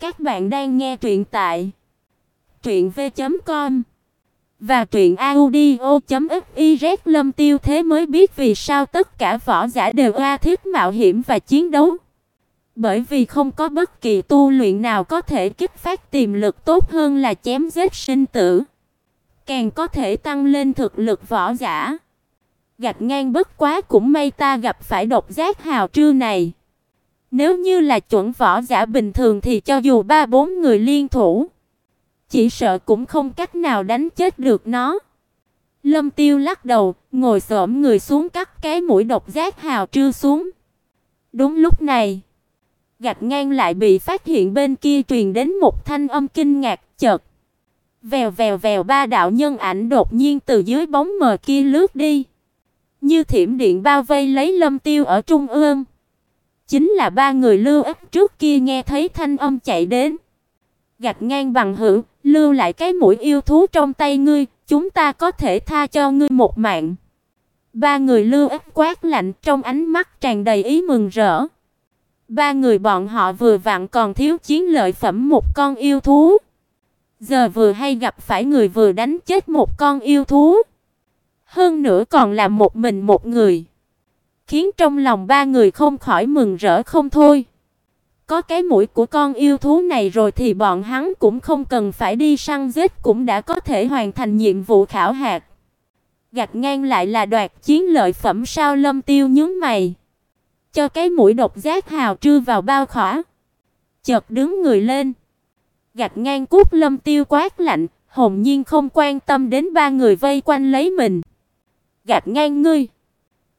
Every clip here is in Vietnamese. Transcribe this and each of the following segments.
Các bạn đang nghe truyện tại truyện v.com và truyện audio.fiz Lâm Tiêu thế mới biết vì sao tất cả võ giả đều oa thiết mạo hiểm và chiến đấu. Bởi vì không có bất kỳ tu luyện nào có thể kích phát tiềm lực tốt hơn là chém giết sinh tử. Càng có thể tăng lên thực lực võ giả. Gạch ngang bất quá cũng may ta gặp phải độc giác hào trư này. Nếu như là chuẩn võ giả bình thường thì cho dù ba bốn người liên thủ, chỉ sợ cũng không cách nào đánh chết được nó. Lâm Tiêu lắc đầu, ngồi xổm người xuống cắt cái mũi độc giác hào trư xuống. Đúng lúc này, gạch ngang lại bị phát hiện bên kia truyền đến một thanh âm kinh ngạc, chợt vèo vèo vèo ba đạo nhân ảnh đột nhiên từ dưới bóng mờ kia lướt đi, như thiểm điện bao vây lấy Lâm Tiêu ở trung ương. Chính là ba người Lưu Ức trước kia nghe thấy thanh âm chạy đến. gạt ngang bằng hữu, lưu lại cái mũi yêu thú trong tay ngươi, chúng ta có thể tha cho ngươi một mạng. Ba người Lưu Ức quát lạnh trong ánh mắt tràn đầy ý mừng rỡ. Ba người bọn họ vừa vặn còn thiếu chiến lợi phẩm một con yêu thú. Giờ vừa hay gặp phải người vừa đánh chết một con yêu thú. Hơn nữa còn là một mình một người khiến trong lòng ba người không khỏi mừng rỡ không thôi. Có cái mũi của con yêu thú này rồi thì bọn hắn cũng không cần phải đi săn giết cũng đã có thể hoàn thành nhiệm vụ khảo hạt. Gạch ngang lại là đoạt chiến lợi phẩm sao Lâm Tiêu nhướng mày. Cho cái mũi độc giác hào trư vào bao khỏa. Chợt đứng người lên. Gạch ngang cút Lâm Tiêu quát lạnh, hồn nhiên không quan tâm đến ba người vây quanh lấy mình. Gạch ngang ngươi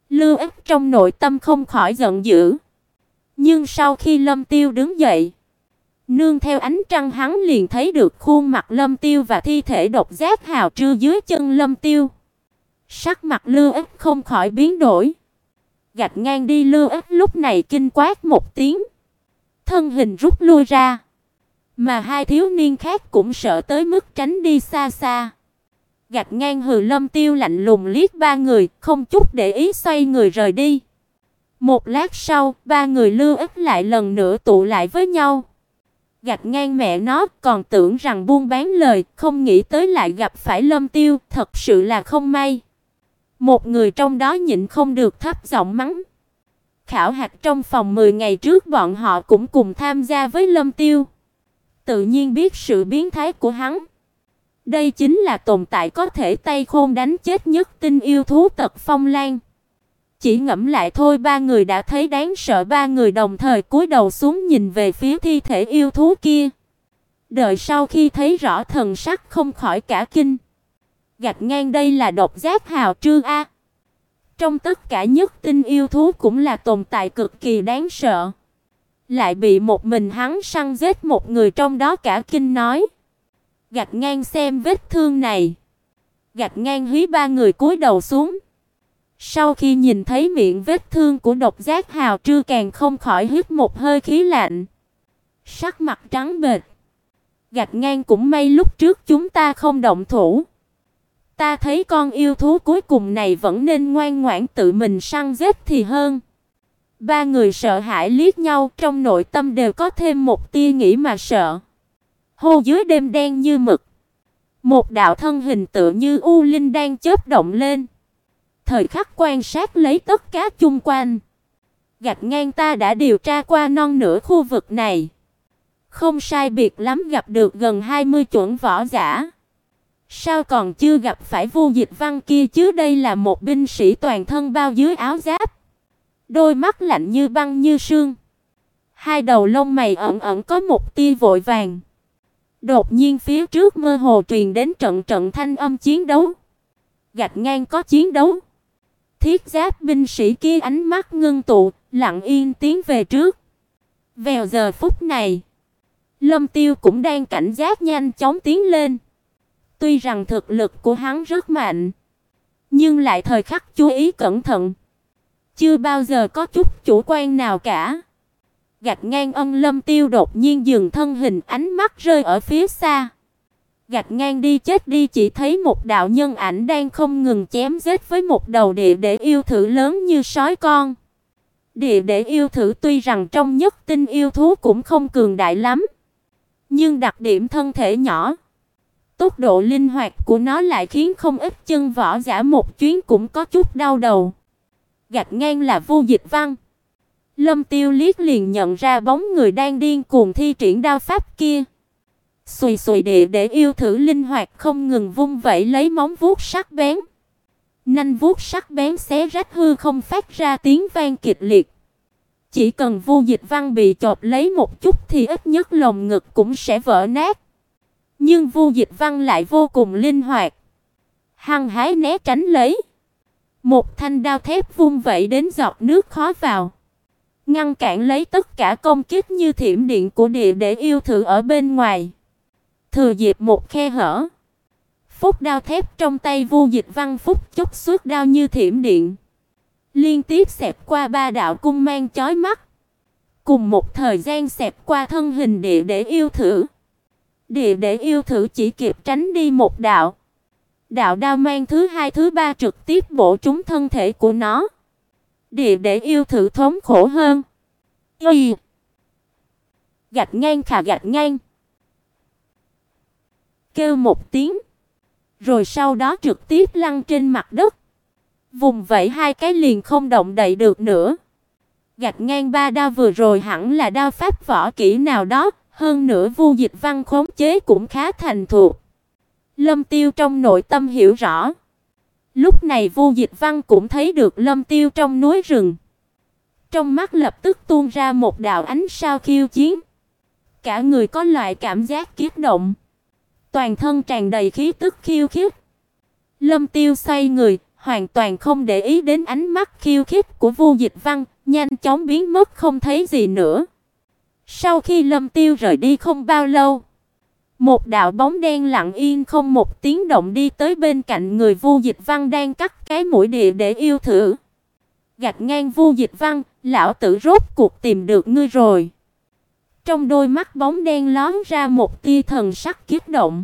Lưu Ức trong nội tâm không khỏi giận dữ. Nhưng sau khi Lâm Tiêu đứng dậy, nương theo ánh trăng hắn liền thấy được khuôn mặt Lâm Tiêu và thi thể độc giác hào trư dưới chân Lâm Tiêu. Sắc mặt Lưu Ức không khỏi biến đổi. Gạch ngang đi Lưu Ức lúc này kinh quát một tiếng, thân hình rút lui ra. Mà hai thiếu niên khác cũng sợ tới mức tránh đi xa xa gạt ngang hừ Lâm Tiêu lạnh lùng liếc ba người, không chút để ý xoay người rời đi. Một lát sau, ba người lưu ích lại lần nữa tụ lại với nhau. Gạt ngang mẹ nó, còn tưởng rằng buôn bán lời, không nghĩ tới lại gặp phải Lâm Tiêu, thật sự là không may. Một người trong đó nhịn không được thấp giọng mắng. Khảo hạch trong phòng 10 ngày trước bọn họ cũng cùng tham gia với Lâm Tiêu. Tự nhiên biết sự biến thái của hắn. Đây chính là tồn tại có thể tay khôn đánh chết nhất tinh yêu thú tật phong lan. Chỉ ngẫm lại thôi, ba người đã thấy đáng sợ, ba người đồng thời cúi đầu xuống nhìn về phía thi thể yêu thú kia. Đợi sau khi thấy rõ thần sắc không khỏi cả kinh. Gạch ngang, đây là độc giác hào trương a. Trong tất cả nhất tinh yêu thú cũng là tồn tại cực kỳ đáng sợ. Lại bị một mình hắn săn giết một người trong đó cả kinh nói gạch ngang xem vết thương này. Gạch ngang hí ba người cúi đầu xuống. Sau khi nhìn thấy miệng vết thương của độc giác hào trư càng không khỏi hít một hơi khí lạnh. Sắc mặt trắng bệch. Gạch ngang cũng may lúc trước chúng ta không động thủ. Ta thấy con yêu thú cuối cùng này vẫn nên ngoan ngoãn tự mình săn giết thì hơn. Ba người sợ hãi liếc nhau, trong nội tâm đều có thêm một tia nghĩ mà sợ. Hô dưới đêm đen như mực, một đạo thân hình tựa như u linh đang chớp động lên. Thời khắc quan sát lấy tất cả chung quanh. Gạch ngang ta đã điều tra qua non nửa khu vực này. Không sai biệt lắm gặp được gần 20 chuẩn võ giả. Sao còn chưa gặp phải Vu Dịch Văn kia chứ đây là một binh sĩ toàn thân bao dưới áo giáp. Đôi mắt lạnh như băng như sương. Hai đầu lông mày ẩn ẩn có một tia vội vàng. Đột nhiên phía trước mơ hồ truyền đến trận trận thanh âm chiến đấu. Gạch ngang có chiến đấu. Thiết giáp binh sĩ kia ánh mắt ngưng tụ, lặng yên tiến về trước. Vào giờ phút này, Lâm Tiêu cũng đang cảnh giác nhanh chóng tiến lên. Tuy rằng thực lực của hắn rất mạnh, nhưng lại thời khắc chú ý cẩn thận. Chưa bao giờ có chút chủ quan nào cả gạch ngang ân lâm tiêu đột nhiên dừng thân hình ánh mắt rơi ở phía xa. Gạch ngang đi chết đi chỉ thấy một đạo nhân ảnh đang không ngừng chém giết với một đầu địa để yêu thử lớn như sói con. Địa để yêu thử tuy rằng trong nhất tinh yêu thú cũng không cường đại lắm, Nhưng đặc điểm thân thể nhỏ, tốc độ linh hoạt của nó lại khiến không ít chân võ giả một chuyến cũng có chút đau đầu. Gạch ngang là vô Dịch Văn. Lâm Tiêu liếc liền nhận ra bóng người đang điên cuồng thi triển đao pháp kia. Xùy xùy địa để yêu thử linh hoạt không ngừng vung vẩy lấy móng vuốt sắc bén. Nanh vuốt sắc bén xé rách hư không phát ra tiếng vang kịch liệt. Chỉ cần Vu Dịch Văn bị chộp lấy một chút thì ít nhất lồng ngực cũng sẽ vỡ nát. Nhưng Vu Dịch Văn lại vô cùng linh hoạt, hăng hái né tránh lấy. Một thanh đao thép vung vẩy đến giọt nước khó vào, ngăn cản lấy tất cả công kích như thiểm điện của địa để yêu thử ở bên ngoài. Thừa dịp một khe hở, phúc đao thép trong tay Vu Dịch Văn phúc chốc xuất đao như thiểm điện, liên tiếp xẹp qua ba đạo cung mang chói mắt, cùng một thời gian xẹp qua thân hình địa để yêu thử. Địa để yêu thử chỉ kịp tránh đi một đạo. Đạo đao mang thứ hai thứ ba trực tiếp bổ trúng thân thể của nó. Địa để yêu thử thống khổ hơn. Y. Gạch ngang khà gạch ngang. Kêu một tiếng. Rồi sau đó trực tiếp lăn trên mặt đất. Vùng vẫy hai cái liền không động đậy được nữa. Gạch ngang ba đao vừa rồi hẳn là đao pháp võ kỹ nào đó, hơn nữa Vu Dịch Văn khống chế cũng khá thành thục. Lâm Tiêu trong nội tâm hiểu rõ. Lúc này Vu Dịch Văn cũng thấy được Lâm Tiêu trong núi rừng. Trong mắt lập tức tuôn ra một đạo ánh sao khiêu chiến. Cả người có loại cảm giác kiếp động, toàn thân tràn đầy khí tức khiêu khích. Lâm Tiêu xoay người, hoàn toàn không để ý đến ánh mắt khiêu khích của Vu Dịch Văn, nhanh chóng biến mất không thấy gì nữa. Sau khi Lâm Tiêu rời đi không bao lâu, một đạo bóng đen lặng yên không một tiếng động đi tới bên cạnh người Vu Dịch Văn đang cắt cái mũi địa để yêu thử. gạt ngang Vu Dịch Văn, lão tử rốt cuộc tìm được ngươi rồi. Trong đôi mắt bóng đen lóe ra một tia thần sắc kiếp động.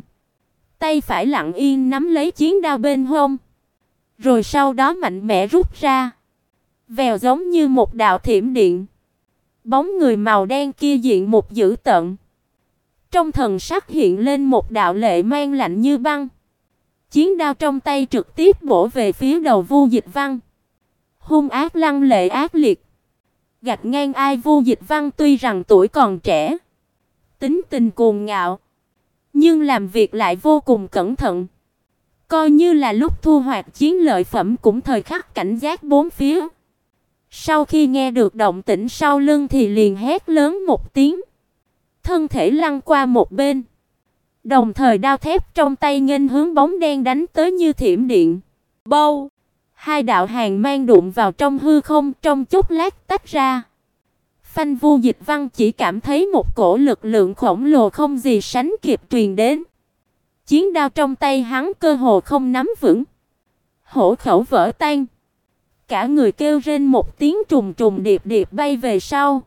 Tay phải lặng yên nắm lấy chiến đao bên hông, rồi sau đó mạnh mẽ rút ra. Vèo giống như một đạo thiểm điện. Bóng người màu đen kia diện một dữ tận. Trong thần sắc hiện lên một đạo lệ mang lạnh như băng. Chiến đao trong tay trực tiếp bổ về phía đầu Vu Dịch Văn. Hung ác lăng lệ ác liệt. gạt ngang ai Vu Dịch Văn tuy rằng tuổi còn trẻ, tính tình cuồng ngạo, nhưng làm việc lại vô cùng cẩn thận. Coi như là lúc thu hoạch chiến lợi phẩm cũng thời khắc cảnh giác bốn phía. Sau khi nghe được động tĩnh sau lưng thì liền hét lớn một tiếng, thân thể lăn qua một bên, đồng thời đao thép trong tay nghênh hướng bóng đen đánh tới như thiểm điện. Bâu! Hai đạo hàng mang đụng vào trong hư không, trong chốc lát tách ra. Phanh Vu Dịch Văn chỉ cảm thấy một cổ lực lượng khổng lồ không gì sánh kịp truyền đến. Chiến đao trong tay hắn cơ hồ không nắm vững, hổ khẩu vỡ tan. Cả người kêu rên một tiếng trùng trùng điệp điệp bay về sau.